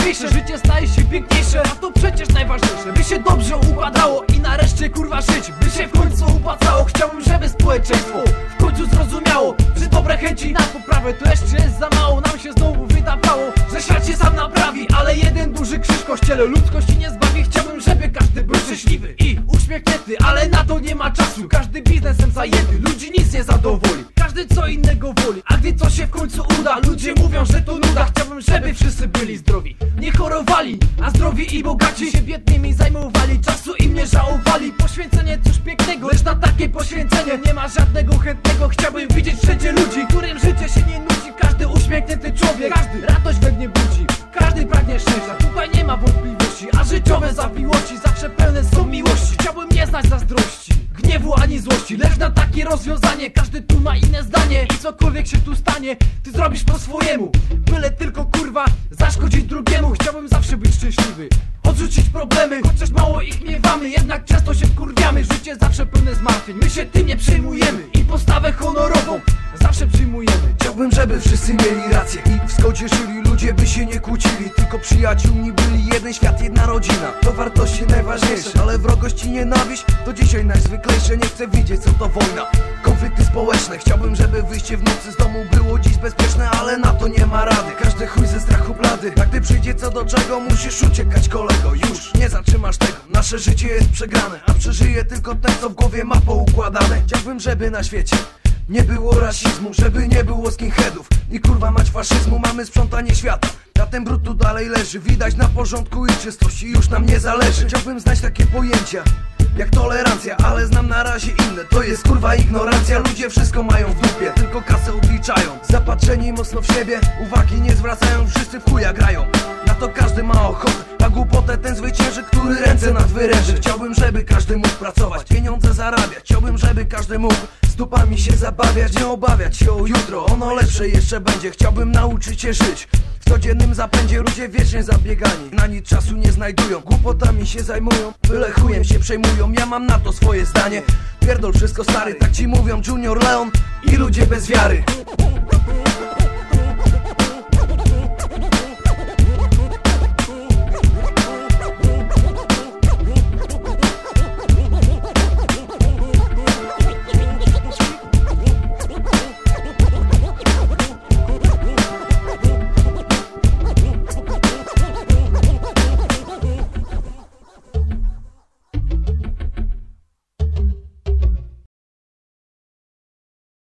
łatwiejsze Życie staje się piękniejsze, a to przecież najważniejsze. By się dobrze układało i nareszcie kurwa żyć. By się w końcu opłacało, chciałbym żeby społeczeństwo W końcu zrozumiało, że dobre chęci na poprawę To jeszcze jest za mało, nam się znowu wydawało Że świat się sam naprawi, ale jeden duży krzyż kościele Ludzkości nie zbawi, chciałbym żeby każdy był szczęśliwy I uśmiechnięty, ale na to nie ma czasu. Każdy biznesem zajęty, ludzi nic nie zadowoli. Każdy co innego woli, a gdy coś się w końcu uda? Ludzie mówią, że to nuda. Chciałbym, żeby wszyscy byli zdrowi. Nie chorowali, a zdrowi i bogaci się biednymi zajmowali. Czasu im nie żałowali. Poświęcenie coś pięknego, lecz na takie poświęcenie Nie ma żadnego chętnego. Chciałbym widzieć wszędzie ludzi, którym życie się nie nudzi. Każdy uśmiechnięty człowiek, każdy radość we mnie budzi. Każdy pragnie szczęścia, tutaj nie ma wątpliwości. A życiowe zawiłości zawsze pełne są miłości. Chciałbym nie znać zazdrości Gniewu ani złości, lecz na takie rozwiązanie. Każdy tu ma inne zdanie I cokolwiek się tu stanie Ty zrobisz po swojemu. Byle tylko kurwa zaszkodzić drugiemu. Chciałbym zawsze być szczęśliwy Odrzucić problemy, chociaż mało ich miewamy. Jednak często się wkurwiamy Życie zawsze pełne zmartwień. My się tym nie przejmujemy I postawę honorową zawsze przyjmujemy. Chciałbym, żeby wszyscy mieli rację I w zgodzie żyli ludzie by się nie kłócili Tylko przyjaciółmi byli jeden świat, jedna rodzina. To wartości najważniejsze Ale wrogość i nienawiść to dzisiaj najzwyklejsze. Nie chcę widzieć co to wojna. Konflikty społeczne. Chciałbym, żeby wyjście w nocy z domu było dziś bezpieczne Ale na to nie ma rady. Każdy chuj ze strachu blady. A gdy przyjdzie co do czego musisz uciekać kolego. Już nie zatrzymasz tego. Nasze życie jest przegrane A przeżyje tylko ten co w głowie ma poukładane. Chciałbym, żeby na świecie nie było rasizmu, żeby nie było skinheadów. I kurwa mać faszyzmu, mamy sprzątanie świata. Na ten brud tu dalej leży, widać na porządku i czystości Już nam nie zależy. Chciałbym znać takie pojęcia jak tolerancja, ale znam na razie inne. To jest kurwa ignorancja, ludzie wszystko mają w dupie Tylko kasę odliczają Zapatrzeni mocno w siebie, uwagi nie zwracają Wszyscy w chuja grają, na to każdy ma ochotę A głupotę ten zwycięży, który ręce nad wyręży Chciałbym, żeby każdy mógł pracować, pieniądze zarabiać. Chciałbym, żeby każdy mógł dupami się zabawiać Nie obawiać się o jutro, ono lepsze jeszcze będzie Chciałbym nauczyć się żyć. W codziennym zapędzie ludzie wiecznie zabiegani Na nic czasu nie znajdują, głupotami się zajmują Byle chujem się przejmują, ja mam na to swoje zdanie. Pierdol wszystko stary, tak ci mówią Junior Leon i ludzie bez wiary